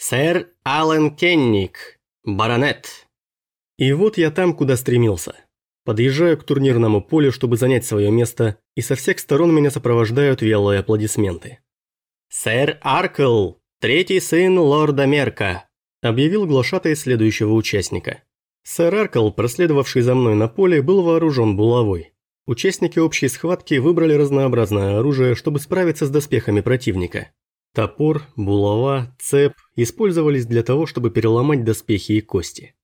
«Сэр Аллен Кенник, баронет». И вот я там, куда стремился. Подъезжаю к турнирному полю, чтобы занять свое место, и со всех сторон меня сопровождают вялые аплодисменты. «Сэр Аркл, третий сын лорда Мерка», – объявил глашатай следующего участника. Сэр Аркл, проследовавший за мной на поле, был вооружен булавой. Участники общей схватки выбрали разнообразное оружие, чтобы справиться с доспехами противника. Топор, булава, цеп использовались для того, чтобы переломать доспехи и кости.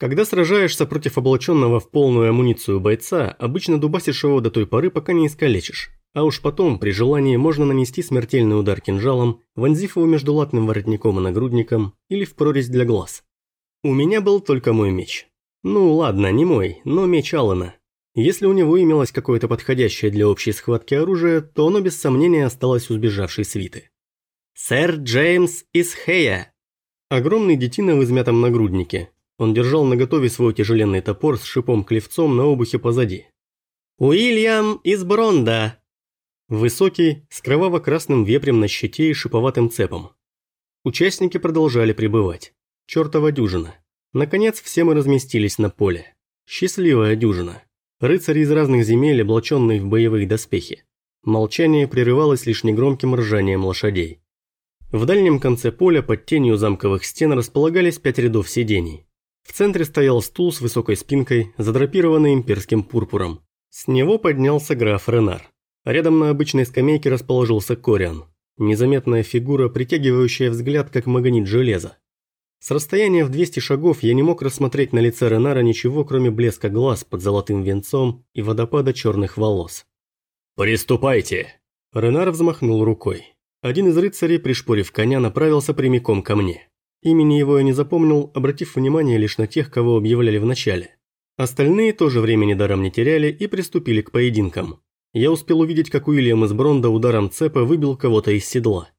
Когда сражаешься против облаченного в полную амуницию бойца, обычно дубасишь его до той поры, пока не искалечишь. А уж потом, при желании, можно нанести смертельный удар кинжалом, вонзив его между латным воротником и нагрудником, или в прорезь для глаз. У меня был только мой меч. Ну ладно, не мой, но меч Алана. Если у него имелось какое-то подходящее для общей схватки оружие, то оно без сомнения осталось у сбежавшей свиты. «Сэр Джеймс из Хэя!» Огромный детина в измятом нагруднике. Он держал наготове свой тяжеленный топор с шипом-клевцом на обухе позади. «Уильям из Бронда!» Высокий, с кроваво-красным вепрем на щите и шиповатым цепом. Участники продолжали пребывать. Чёртова дюжина. Наконец, все мы разместились на поле. Счастливая дюжина. Рыцари из разных земель, облаченные в боевые доспехи. Молчание прерывалось лишь негромким ржанием лошадей. В дальнем конце поля под тенью замковых стен располагались пять рядов сидений. В центре стоял стул с высокой спинкой, задрапированный имперским пурпуром. С него поднялся граф Ренар. Рядом на обычной скамейке расположился Кориан. Незаметная фигура, притягивающая взгляд, как магнит железа. С расстояния в 200 шагов я не мог рассмотреть на лице Ренара ничего, кроме блеска глаз под золотым венцом и водопада черных волос. «Приступайте!» Ренар взмахнул рукой. Один из рыцарей, пришпорив коня, направился прямиком ко мне. Имени его я не запомнил, обратив внимание лишь на тех, кого объявляли в начале. Остальные тоже времени даром не теряли и приступили к поединкам. Я успел увидеть, как Уильям из Бронда ударом цепа выбил кого-то из седла.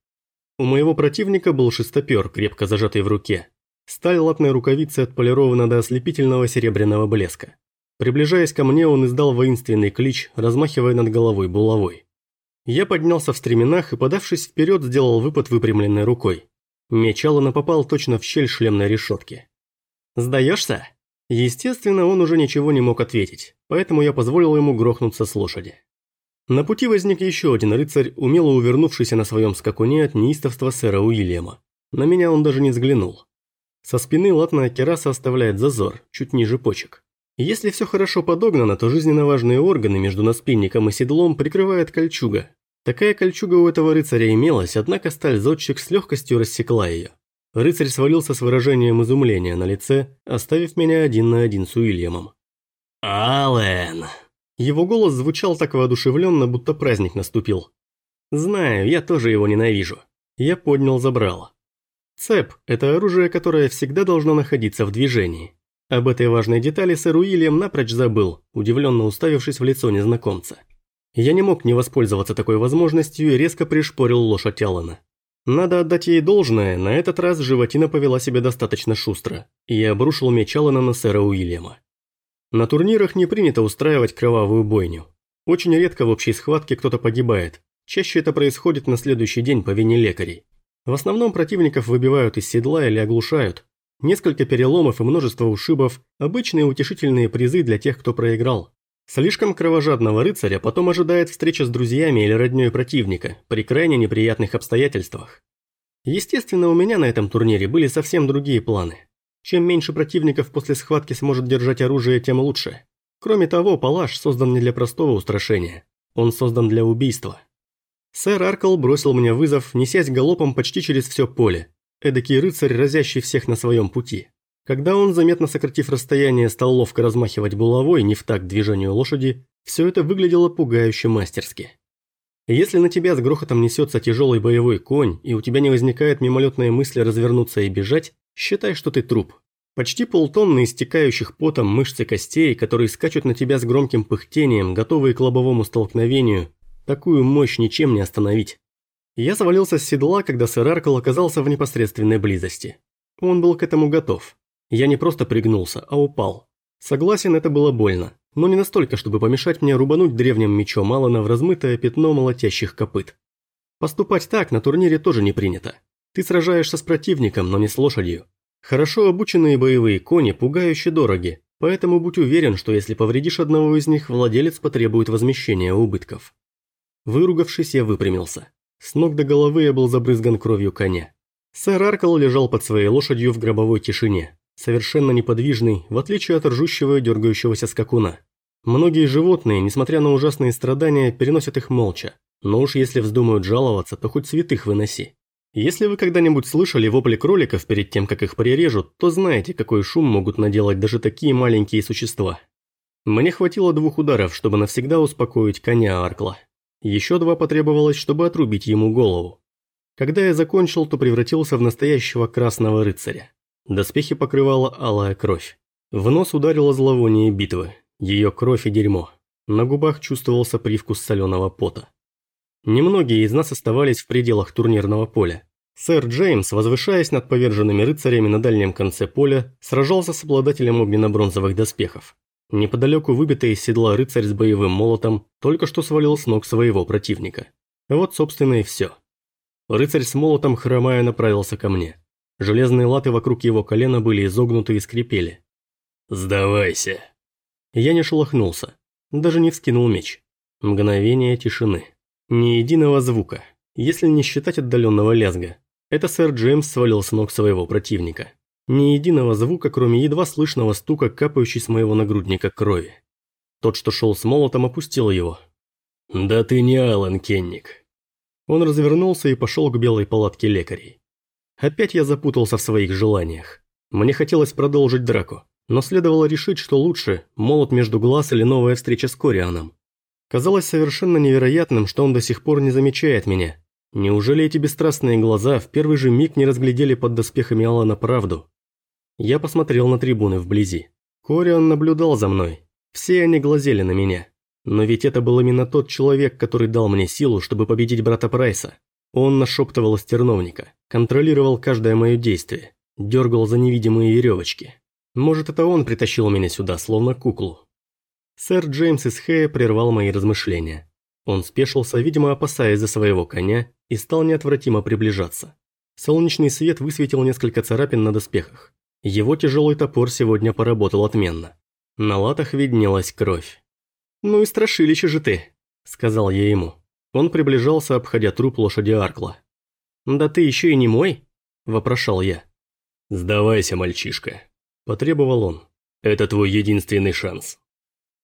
У моего противника был шестопер, крепко зажатый в руке. Сталь латной рукавицы отполирована до ослепительного серебряного блеска. Приближаясь ко мне, он издал воинственный клич, размахивая над головой булавой. Я поднялся в стременах и, подавшись вперед, сделал выпад выпрямленной рукой. Меч Алана попал точно в щель шлемной решетки. «Сдаешься?» Естественно, он уже ничего не мог ответить, поэтому я позволил ему грохнуться с лошади. На пути возник еще один рыцарь, умело увернувшийся на своем скакуне от неистовства сэра Уильяма. На меня он даже не взглянул. Со спины латная кераса оставляет зазор, чуть ниже почек. Если все хорошо подогнано, то жизненно важные органы между наспинником и седлом прикрывает кольчуга. Такая кольчуга у этого рыцаря имелась, однако сталь-зодчик с легкостью рассекла ее. Рыцарь свалился с выражением изумления на лице, оставив меня один на один с Уильямом. «Аллен!» Его голос звучал так воодушевленно, будто праздник наступил. «Знаю, я тоже его ненавижу». Я поднял забрало. Цеп – это оружие, которое всегда должно находиться в движении. Об этой важной детали сэр Уильям напрочь забыл, удивленно уставившись в лицо незнакомца. Я не мог не воспользоваться такой возможностью и резко пришпорил лошадь Алана. Надо отдать ей должное, на этот раз животина повела себя достаточно шустро, и я обрушил меч Алана на сэра Уильяма. На турнирах не принято устраивать кровавую бойню. Очень редко в общей схватке кто-то погибает, чаще это происходит на следующий день по вине лекарей. В основном противников выбивают из седла или оглушают, Несколько переломов и множество ушибов – обычные утешительные призы для тех, кто проиграл. Слишком кровожадного рыцаря потом ожидает встреча с друзьями или роднёй противника при крайне неприятных обстоятельствах. Естественно, у меня на этом турнире были совсем другие планы. Чем меньше противников после схватки сможет держать оружие, тем лучше. Кроме того, палаш создан не для простого устрашения. Он создан для убийства. Сэр Аркл бросил мне вызов, несясь галопом почти через все поле, Эдакий рыцарь, разящий всех на своем пути. Когда он, заметно сократив расстояние, стал ловко размахивать булавой не в такт движению лошади, все это выглядело пугающе мастерски. Если на тебя с грохотом несется тяжелый боевой конь, и у тебя не возникает мимолетной мысли развернуться и бежать, считай, что ты труп. Почти полтонны истекающих потом мышцы костей, которые скачут на тебя с громким пыхтением, готовые к лобовому столкновению, такую мощь ничем не остановить. Я завалился с седла, когда сэр Аркл оказался в непосредственной близости. Он был к этому готов. Я не просто пригнулся, а упал. Согласен, это было больно, но не настолько, чтобы помешать мне рубануть древним мечом Алана в размытое пятно молотящих копыт. Поступать так на турнире тоже не принято. Ты сражаешься с противником, но не с лошадью. Хорошо обученные боевые кони пугающе дороги, поэтому будь уверен, что если повредишь одного из них, владелец потребует возмещения убытков. Выругавшись, я выпрямился. С ног до головы я был забрызган кровью коня. Сэр Аркл лежал под своей лошадью в гробовой тишине, совершенно неподвижный, в отличие от ржущего и дергающегося скакуна. Многие животные, несмотря на ужасные страдания, переносят их молча, но уж если вздумают жаловаться, то хоть святых выноси. Если вы когда-нибудь слышали вопли кроликов перед тем, как их прирежут, то знаете, какой шум могут наделать даже такие маленькие существа. Мне хватило двух ударов, чтобы навсегда успокоить коня Аркла. Еще два потребовалось, чтобы отрубить ему голову. Когда я закончил, то превратился в настоящего красного рыцаря. Доспехи покрывала алая кровь. В нос ударило зловоние битвы, ее кровь и дерьмо. На губах чувствовался привкус соленого пота. Немногие из нас оставались в пределах турнирного поля. Сэр Джеймс, возвышаясь над поверженными рыцарями на дальнем конце поля, сражался с обладателем обмена бронзовых доспехов. Неподалеку выбитый из седла рыцарь с боевым молотом только что свалил с ног своего противника. Вот, собственно, и все. Рыцарь с молотом, хромая, направился ко мне. Железные латы вокруг его колена были изогнуты и скрипели. «Сдавайся!» Я не шелохнулся, даже не вскинул меч. Мгновение тишины. Ни единого звука, если не считать отдаленного лязга. Это сэр Джеймс свалил с ног своего противника. Ни единого звука, кроме едва слышного стука, капающей с моего нагрудника крови. Тот, что шел с молотом, опустил его. «Да ты не Алан Кенник». Он развернулся и пошел к белой палатке лекарей. Опять я запутался в своих желаниях. Мне хотелось продолжить драку, но следовало решить, что лучше – молот между глаз или новая встреча с Корианом. Казалось совершенно невероятным, что он до сих пор не замечает меня. Неужели эти бесстрастные глаза в первый же миг не разглядели под доспехами Алана правду? Я посмотрел на трибуны вблизи. Кориан наблюдал за мной. Все они глазели на меня. Но ведь это был именно тот человек, который дал мне силу, чтобы победить брата Прайса. Он нашептывал из терновника, контролировал каждое мое действие, дергал за невидимые веревочки. Может, это он притащил меня сюда, словно куклу. Сэр Джеймс из Хэя прервал мои размышления. Он спешился, видимо, опасаясь за своего коня, и стал неотвратимо приближаться. Солнечный свет высветил несколько царапин на доспехах. Его тяжелый топор сегодня поработал отменно. На латах виднелась кровь. «Ну и страшилище же ты», – сказал я ему. Он приближался, обходя труп лошади Аркла. «Да ты еще и не мой?» – вопрошал я. «Сдавайся, мальчишка», – потребовал он. «Это твой единственный шанс».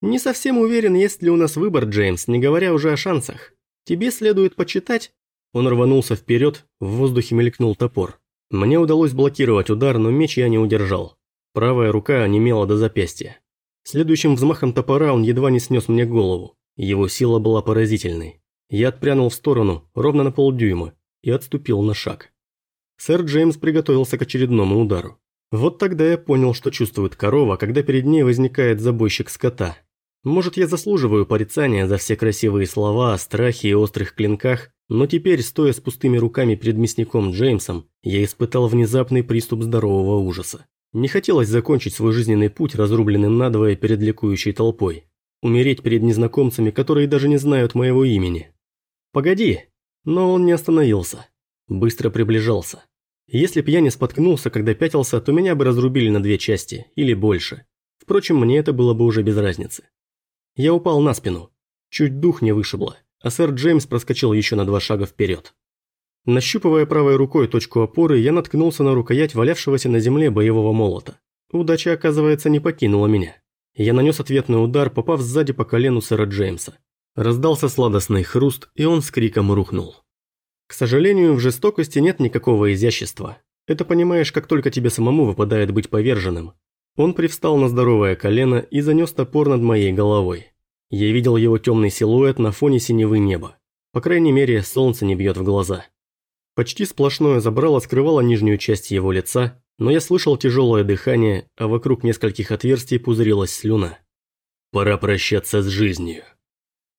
«Не совсем уверен, есть ли у нас выбор, Джеймс, не говоря уже о шансах. Тебе следует почитать...» Он рванулся вперед, в воздухе мелькнул топор. Мне удалось блокировать удар, но меч я не удержал. Правая рука онемела до запястья. Следующим взмахом топора он едва не снес мне голову. Его сила была поразительной. Я отпрянул в сторону, ровно на полдюйма, и отступил на шаг. Сэр Джеймс приготовился к очередному удару. Вот тогда я понял, что чувствует корова, когда перед ней возникает забойщик скота. Может, я заслуживаю порицания за все красивые слова о страхе и острых клинках, но теперь, стоя с пустыми руками перед мясником Джеймсом, я испытал внезапный приступ здорового ужаса. Не хотелось закончить свой жизненный путь разрубленным надвое перед ликующей толпой. Умереть перед незнакомцами, которые даже не знают моего имени. «Погоди!» Но он не остановился. Быстро приближался. Если б я не споткнулся, когда пятился, то меня бы разрубили на две части, или больше. Впрочем, мне это было бы уже без разницы. Я упал на спину. Чуть дух не вышибло а сэр Джеймс проскочил еще на два шага вперед. Нащупывая правой рукой точку опоры, я наткнулся на рукоять валявшегося на земле боевого молота. Удача, оказывается, не покинула меня. Я нанес ответный удар, попав сзади по колену сэра Джеймса. Раздался сладостный хруст, и он с криком рухнул. К сожалению, в жестокости нет никакого изящества. Это понимаешь, как только тебе самому выпадает быть поверженным. Он привстал на здоровое колено и занес топор над моей головой. Я видел его темный силуэт на фоне синевы неба. По крайней мере, солнце не бьет в глаза. Почти сплошное забрало скрывало нижнюю часть его лица, но я слышал тяжелое дыхание, а вокруг нескольких отверстий пузырилась слюна. «Пора прощаться с жизнью».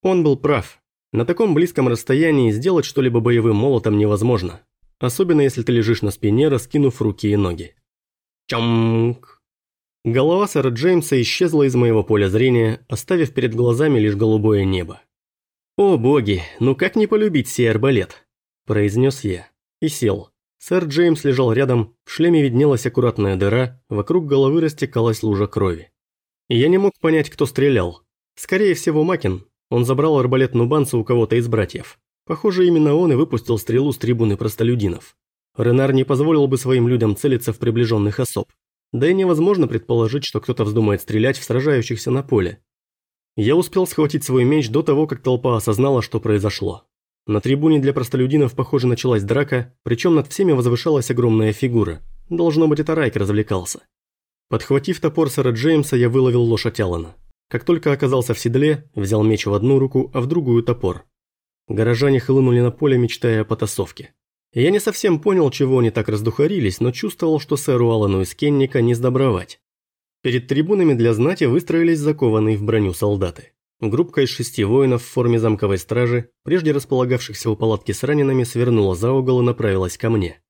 Он был прав. На таком близком расстоянии сделать что-либо боевым молотом невозможно. Особенно если ты лежишь на спине, раскинув руки и ноги. Чамк. Голова сэра Джеймса исчезла из моего поля зрения, оставив перед глазами лишь голубое небо. «О боги, ну как не полюбить сей арбалет?» – произнес я и сел. Сэр Джеймс лежал рядом, в шлеме виднелась аккуратная дыра, вокруг головы растекалась лужа крови. Я не мог понять, кто стрелял. Скорее всего, Макин. Он забрал арбалет Нубанца у кого-то из братьев. Похоже, именно он и выпустил стрелу с трибуны простолюдинов. Ренар не позволил бы своим людям целиться в приближенных особ. Да и невозможно предположить, что кто-то вздумает стрелять в сражающихся на поле. Я успел схватить свой меч до того, как толпа осознала, что произошло. На трибуне для простолюдинов, похоже, началась драка, причем над всеми возвышалась огромная фигура. Должно быть, это Райк развлекался. Подхватив топор сэра Джеймса, я выловил лошадь Алана. Как только оказался в седле, взял меч в одну руку, а в другую топор. Горожане хлынули на поле, мечтая о потасовке. Я не совсем понял, чего они так раздухарились, но чувствовал, что сэру Алану из Кенника не сдобровать. Перед трибунами для знати выстроились закованные в броню солдаты. Группка из шести воинов в форме замковой стражи, прежде располагавшихся у палатки с ранеными, свернула за угол и направилась ко мне.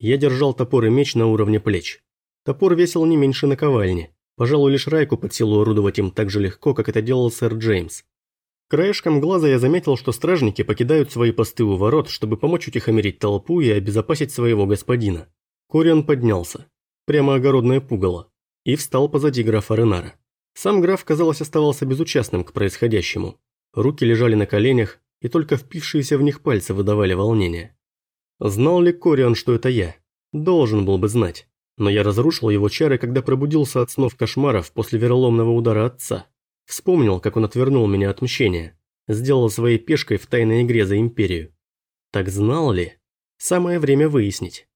Я держал топор и меч на уровне плеч. Топор весил не меньше наковальни. Пожалуй, лишь Райку под силу орудовать им так же легко, как это делал сэр Джеймс. Краешком глаза я заметил, что стражники покидают свои посты у ворот, чтобы помочь утихомирить толпу и обезопасить своего господина. Кориан поднялся. Прямо огородное пугало и встал позади графа Ренара. Сам граф, казалось, оставался безучастным к происходящему. Руки лежали на коленях, и только впившиеся в них пальцы выдавали волнение. Знал ли Кориан, что это я? Должен был бы знать. Но я разрушил его чары, когда пробудился от снов кошмаров после вероломного удара отца. Вспомнил, как он отвернул меня от мщения. Сделал своей пешкой в тайной игре за Империю. Так знал ли? Самое время выяснить.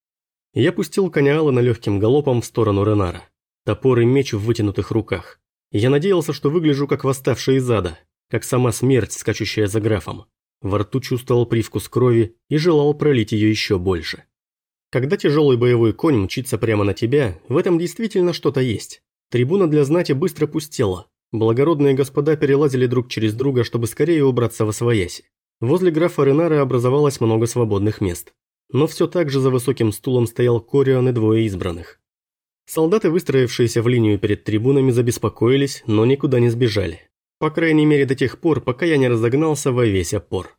Я пустил коня Алана легким галопом в сторону Ренара. Топор и меч в вытянутых руках. Я надеялся, что выгляжу как восставший из ада, как сама смерть, скачущая за графом. Во рту чувствовал привкус крови и желал пролить ее еще больше. Когда тяжелый боевой конь мчится прямо на тебя, в этом действительно что-то есть. Трибуна для знати быстро пустела. Благородные господа перелазили друг через друга, чтобы скорее убраться во свояси. Возле графа Ренара образовалось много свободных мест. Но все так же за высоким стулом стоял Корион и двое избранных. Солдаты, выстроившиеся в линию перед трибунами, забеспокоились, но никуда не сбежали. По крайней мере до тех пор, пока я не разогнался во весь опор.